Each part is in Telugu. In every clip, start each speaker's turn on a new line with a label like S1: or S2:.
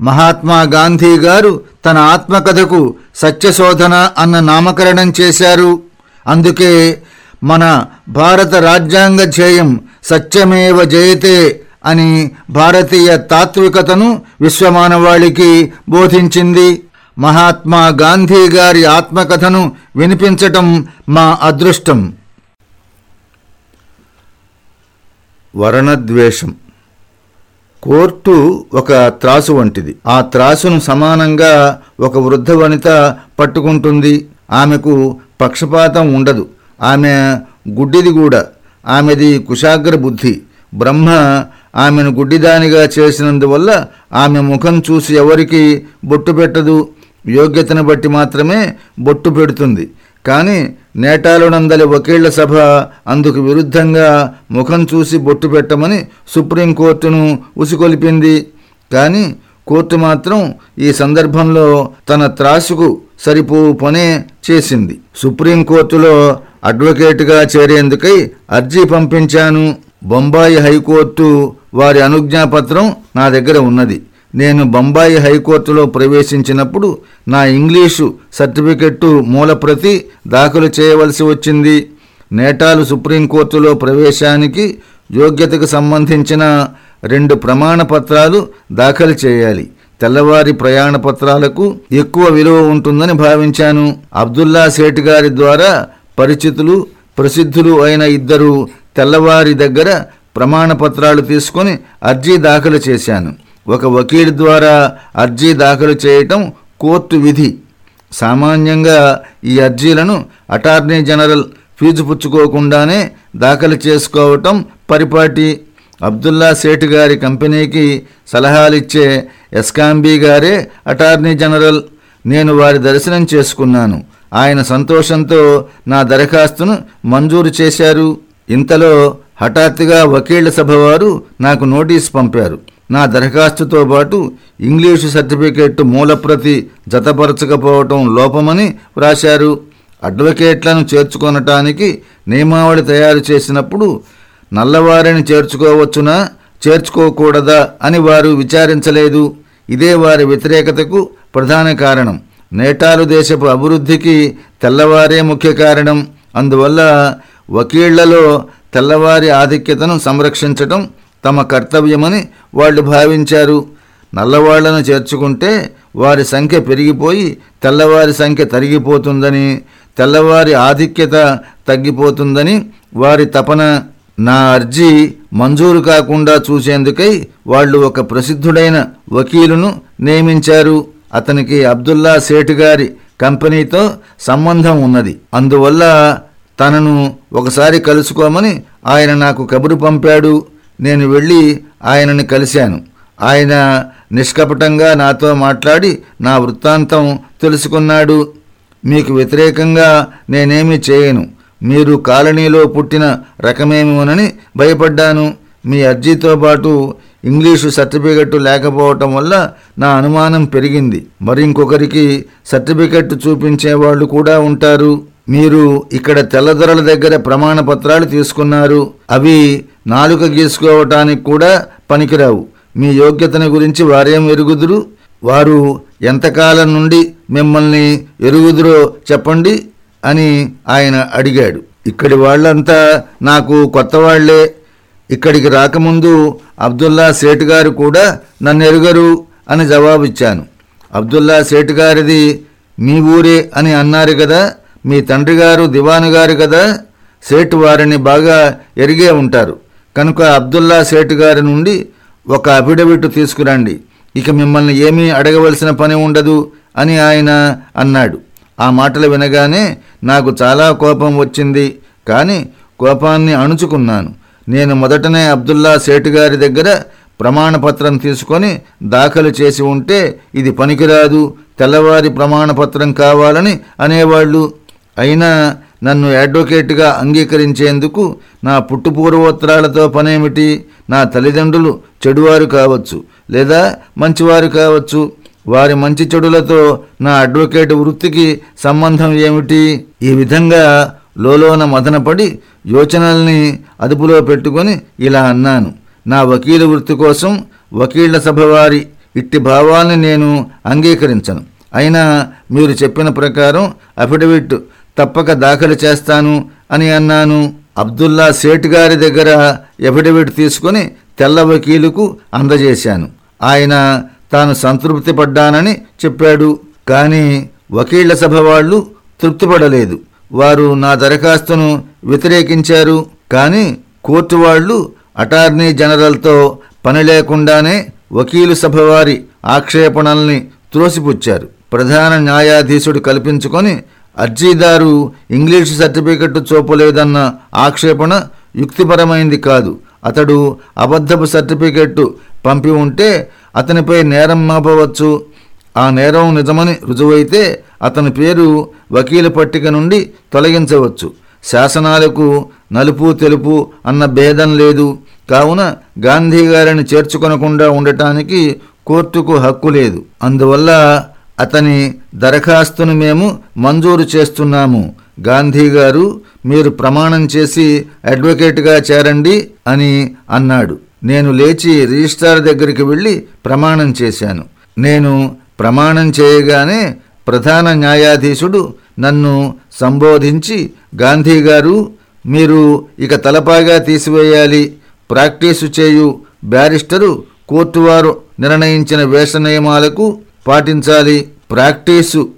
S1: మహాత్మా గాంధీ గారు తన ఆత్మకథకు సత్యశోధన అన్న నామకరణం చేశారు. అందుకే మన భారత రాజ్యాంగ ధ్యేయం సత్యమేవ జయతే అని భారతీయ తాత్వికతను విశ్వమానవాళికి బోధించింది. మహాత్మా గాంధీ గారి ఆత్మకథను వినిపించటం మా అదృష్టం. వర్ణద్వేషం కోర్టు ఒక త్రాసు వంటిది. ఆ త్రాసును సమానంగా ఒక వృద్ధ వనిత పట్టుకుంటుంది. ఆమెకు పక్షపాతం ఉండదు. ఆమె గుడ్డిది కూడా. ఆమెది కుశాగ్ర బుద్ధి. బ్రహ్మ ఆమెను గుడ్డిదానిగా చేసినందువల్ల ఆమె ముఖం చూసి ఎవరికి బొట్టు పెట్టదు. యోగ్యతను బట్టి మాత్రమే బొట్టు పెడుతుంది. కానీ నేటాలునందలి వకీళ్ళ సభ అందుకు విరుద్ధంగా ముఖం చూసి బొట్టు పెట్టమని సుప్రీంకోర్టును ఉసికొలిపింది కానీ కోర్టు మాత్రం ఈ సందర్భంలో తన త్రాసుకు సరిపో పనే చేసింది. సుప్రీంకోర్టులో అడ్వకేటుగా చేరేందుకై అర్జీ పంపించాను. బొంబాయి హైకోర్టు వారి అనుజ్ఞాపత్రం నా దగ్గర ఉన్నది. నేను బొంబాయి హైకోర్టులో ప్రవేశించినప్పుడు నా ఇంగ్లీషు సర్టిఫికెట్టు మూలప్రతి దాఖలు చేయవలసి వచ్చింది. నేటాలు సుప్రీంకోర్టులో ప్రవేశానికి యోగ్యతకు సంబంధించిన రెండు ప్రమాణ పత్రాలు దాఖలు చేయాలి. తెల్లవారి ప్రయాణ పత్రాలకు ఎక్కువ విలువ ఉంటుందని భావించాను. అబ్దుల్లా సేట్ గారి ద్వారా పరిచితులు ప్రసిద్ధులు అయిన ఇద్దరు తెల్లవారి దగ్గర ప్రమాణ పత్రాలు తీసుకొని అర్జీ దాఖలు చేశాను. ఒక వకీలు ద్వారా అర్జీ దాఖలు చేయటం కోర్టు విధి. సామాన్యంగా ఈ అర్జీలను అటార్నీ జనరల్ ఫీజు పుచ్చుకోకుండానే దాఖలు చేసుకోవటం పరిపాటి. అబ్దుల్లా సేట్ గారి కంపెనీకి సలహాలిచ్చే ఎస్కాంబీ గారే అటార్నీ జనరల్. నేను వారి దర్శనం చేసుకున్నాను. ఆయన సంతోషంతో నా దరఖాస్తును మంజూరు చేశారు. ఇంతలో హఠాత్తుగా వకీళ్ళ సభ వారు నాకు నోటీస్ పంపారు. నా దరఖాస్తుతో పాటు ఇంగ్లీషు సర్టిఫికేట్ మూలప్రతి జతపరచకపోవటం లోపమని వ్రాశారు. అడ్వకేట్లను చేర్చుకొనటానికి నియమావళి తయారు చేసినప్పుడు నల్లవారిని చేర్చుకోవచ్చునా చేర్చుకోకూడదా అని వారు విచారించలేదు. ఇదే వారి వ్యతిరేకతకు ప్రధాన కారణం. నేటాలు దేశపు అభివృద్ధికి తెల్లవారే ముఖ్య కారణం. అందువల్ల వకీళ్ళలో తెల్లవారి ఆధిక్యతను సంరక్షించటం తమ కర్తవ్యమని వాళ్ళు భావించారు. నల్లవాళ్ళను చేర్చుకుంటే వారి సంఖ్య పెరిగిపోయి తెల్లవారి సంఖ్య తరిగిపోతుందని తెల్లవారి ఆధిక్యత తగ్గిపోతుందని వారి తపన నా అర్జీ మంజూరు కాకుండా చూసేందుకై వాళ్ళు ఒక ప్రసిద్ధుడైన వకీలును నియమించారు. అతనికి అబ్దుల్లా సేఠ్ గారి కంపెనీతో సంబంధం ఉన్నది. అందువల్ల తనను ఒకసారి కలుసుకోమని ఆయన నాకు కబురు పంపాడు. నేను వెళ్ళి ఆయనని కలిశాను. ఆయన నిష్కపటంగా నాతో మాట్లాడి నా వృత్తాంతం తెలుసుకున్నాడు. మీకు వ్యతిరేకంగా నేనేమీ చేయను. మీరు కాలనీలో పుట్టిన రకమేమోనని భయపడ్డాను. మీ అర్జీతో పాటు ఇంగ్లీషు సర్టిఫికెట్ లేకపోవటం వల్ల నా అనుమానం పెరిగింది. మరింకొకరికి సర్టిఫికెట్ చూపించే వాళ్ళు కూడా ఉంటారు. మీరు ఇక్కడ తెల్లదొరల దగ్గర ప్రమాణ పత్రాలు తీసుకున్నారు. అవి నాలుక గీసుకోవటానికి కూడా పనికిరావు. మీ యోగ్యతని గురించి వారేం ఎరుగుదురు? వారు ఎంతకాలం నుండి మిమ్మల్ని ఎరుగుదురో చెప్పండి అని ఆయన అడిగాడు. ఇక్కడి వాళ్ళంతా నాకు కొత్త వాళ్ళే ఇక్కడికి రాకముందు అబ్దుల్లా సేఠ్ గారు కూడా నన్ను ఎరుగరు అని జవాబిచ్చాను. అబ్దుల్లా సేటు గారిది మీ ఊరే అని అన్నారు కదా మీ తండ్రి గారు దివాను గారు కదా సేటు వారిని బాగా ఎరిగే ఉంటారు. కనుక అబ్దుల్లా సేటు గారి నుండి ఒక అఫిడవిట్ తీసుకురండి. ఇక మిమ్మల్ని ఏమీ అడగవలసిన పని ఉండదు అని ఆయన అన్నాడు. ఆ మాటలు వినగానే నాకు చాలా కోపం వచ్చింది. కానీ కోపాన్ని అణుచుకున్నాను. నేను మొదటనే అబ్దుల్లా సేటు గారి దగ్గర ప్రమాణపత్రం తీసుకొని దాఖలు చేసి ఉంటే ఇది పనికిరాదు తెల్లవారి ప్రమాణపత్రం కావాలని అనేవాళ్ళు. అయినా నన్ను అడ్వకేట్గా అంగీకరించేందుకు నా పుట్టుపూర్వోత్తరాలతో పనేమిటి? నా తల్లిదండ్రులు చెడువారు కావచ్చు లేదా మంచివారు కావచ్చు. వారి మంచి చెడులతో నా అడ్వకేట్ వృత్తికి సంబంధం ఏమిటి? ఈ విధంగా లోలోన మదనపడి యోచనల్ని అదుపులో పెట్టుకొని ఇలా అన్నాను. నా వకీలు వృత్తి కోసం వకీళ్ళ సభ వారి ఇట్టి భావాల్ని నేను అంగీకరించను. అయినా మీరు చెప్పిన ప్రకారం అఫిడవిట్ తప్పక దాఖలు చేస్తాను అని అన్నాను. అబ్దుల్లా సేట్ గారి దగ్గర ఎఫిడవిట్ తీసుకుని తెల్ల వకీలుకు అందజేశాను. ఆయన తాను సంతృప్తి పడ్డానని చెప్పాడు. కానీ వకీళ్ళ సభ వాళ్ళు తృప్తిపడలేదు. వారు నా దరఖాస్తును వ్యతిరేకించారు. కానీ కోర్టు వాళ్ళు అటార్నీ జనరల్తో పని లేకుండానే వకీలు సభ వారి ఆక్షేపణల్ని త్రోసిపుచ్చారు. ప్రధాన న్యాయాధీశుడు కల్పించుకొని అర్జీదారు ఇంగ్లీషు సర్టిఫికెట్ చూపలేదన్న ఆక్షేపణ యుక్తిపరమైంది కాదు. అతడు అబద్ధపు సర్టిఫికెట్ పంపి ఉంటే అతనిపై నేరం మాపవచ్చు. ఆ నేరం నిజమని రుజువైతే అతని పేరు వకీల పట్టిక నుండి తొలగించవచ్చు. శాసనాలకు నలుపు తెలుపు అన్న భేదం లేదు. కావున గాంధీ గారిని చేర్చుకొనకుండా ఉండటానికి కోర్టుకు హక్కు లేదు. అందువల్ల అతని దరఖాస్తును మేము మంజూరు చేస్తున్నాము. గాంధీ గారు మీరు ప్రమాణం చేసి అడ్వకేట్గా చేరండి అని అన్నాడు. నేను లేచి రిజిస్ట్రార్ దగ్గరికి వెళ్ళి ప్రమాణం చేశాను. నేను ప్రమాణం చేయగానే ప్రధాన న్యాయాధీశుడు నన్ను సంబోధించి గాంధీ గారు మీరు ఇక తలపాగా తీసివేయాలి ప్రాక్టీసు చేయు బ్యారిస్టరు కోర్టు వారు నిర్ణయించిన వేష నియమాలకు పాటించాలి. ప్రాక్టీసు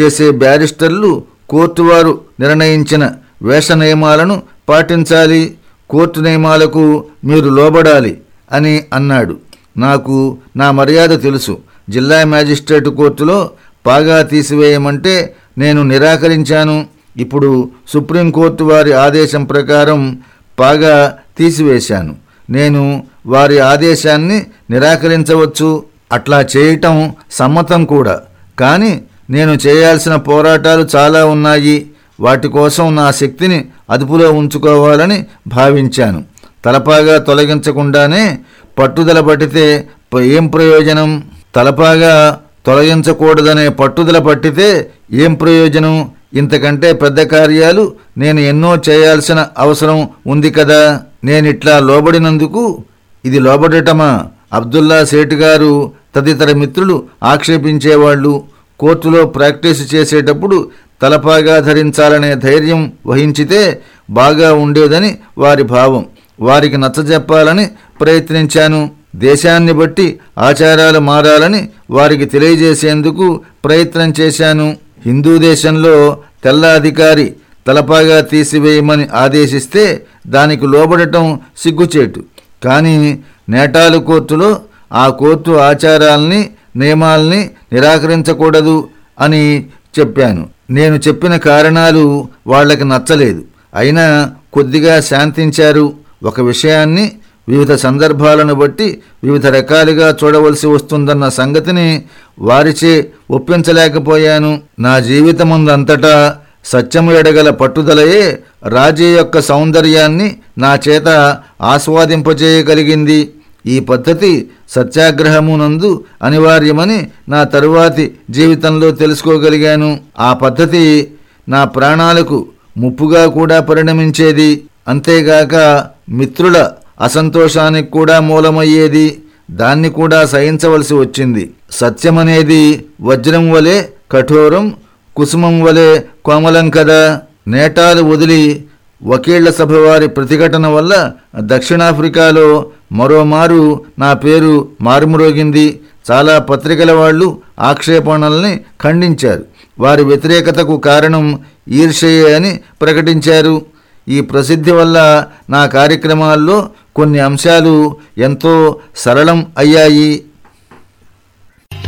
S1: చేసే బ్యారిస్టర్లు కోర్టు వారు నిర్ణయించిన వేష నియమాలను పాటించాలి. కోర్టు నియమాలకు మీరు లోబడాలి అని అన్నాడు. నాకు నా మర్యాద తెలుసు. జిల్లా మ్యాజిస్ట్రేట్ కోర్టులో పాగా తీసివేయమంటే నేను నిరాకరించాను. ఇప్పుడు సుప్రీంకోర్టు వారి ఆదేశం ప్రకారం పాగా తీసివేశాను. నేను వారి ఆదేశాన్ని నిరాకరించవచ్చు. అట్లా చేయటం సమ్మతం కూడా. కానీ నేను చేయాల్సిన పోరాటాలు చాలా ఉన్నాయి. వాటి కోసం నా శక్తిని అదుపులో ఉంచుకోవాలని భావించాను. తలపాగా తొలగించకుండానే పట్టుదల పట్టితే ఏం ప్రయోజనం? తలపాగా తొలగించకూడదనే పట్టుదల పట్టితే ఏం ప్రయోజనం? ఇంతకంటే పెద్ద కార్యాలు నేను ఎన్నో చేయాల్సిన అవసరం ఉంది కదా. నేనిట్లా లోబడినందుకు ఇది లోబడటమా? అబ్దుల్లా సేటు గారు తదితర మిత్రులు ఆక్షేపించేవాళ్ళు కోర్టులో ప్రాక్టీస్ చేసేటప్పుడు తలపాగా ధరించాలనే ధైర్యం వహించితే బాగా ఉండేదని వారి భావం. వారికి నచ్చజెప్పాలని ప్రయత్నించాను. దేశాన్ని బట్టి ఆచారాలు మారాలని వారికి తెలియజేసేందుకు ప్రయత్నం చేశాను. హిందూ దేశంలో తెల్ల అధికారి తలపాగా తీసివేయమని ఆదేశిస్తే దానికి లోబడటం సిగ్గుచేటు. కానీ నేటాలు కోర్టులో ఆ కోర్టు ఆచారాల్ని నియమాల్ని నిరాకరించకూడదు అని చెప్పాను. నేను చెప్పిన కారణాలు వాళ్ళకి నచ్చలేదు. అయినా కొద్దిగా శాంతించారు. ఒక విషయాన్ని వివిధ సందర్భాలను బట్టి వివిధ రకాలుగా చూడవలసి వస్తుందన్న సంగతిని వారిచే ఒప్పించలేకపోయాను. నా జీవితముందంతటా సత్యము ఎడగల పట్టుదలయే రాజీ యొక్క సౌందర్యాన్ని నా చేత ఆస్వాదింపజేయగలిగింది. ఈ పద్ధతి సత్యాగ్రహమునందు అనివార్యమని నా తరువాతి జీవితంలో తెలుసుకోగలిగాను. ఆ పద్ధతి నా ప్రాణాలకు ముప్పుగా కూడా పరిణమించేది. అంతేగాక మిత్రుల అసంతోషానికి కూడా మూలమయ్యేది. దాన్ని కూడా సహించవలసి వచ్చింది. సత్యమనేది వజ్రం వలె కఠోరం కుసుమం వలె కోమలం కదా. నేటాలు వదిలి వకీళ్ళ సభ వారి ప్రతిఘటన వల్ల దక్షిణాఫ్రికాలో మరోమారు నా పేరు మారుమురోగింది. చాలా పత్రికల వాళ్ళు ఆక్షేపణల్ని ఖండించారు. వారి వ్యతిరేకతకు కారణం ఈర్షయే అని ప్రకటించారు. ఈ ప్రసిద్ధి వల్ల నా కార్యక్రమాల్లో కొన్ని అంశాలు ఎంతో సరళం అయ్యాయి.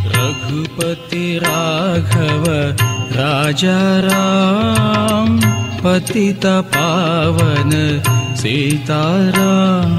S2: రఘుపతి రాఘవ రాజారాం పతిత పావన సీతారాం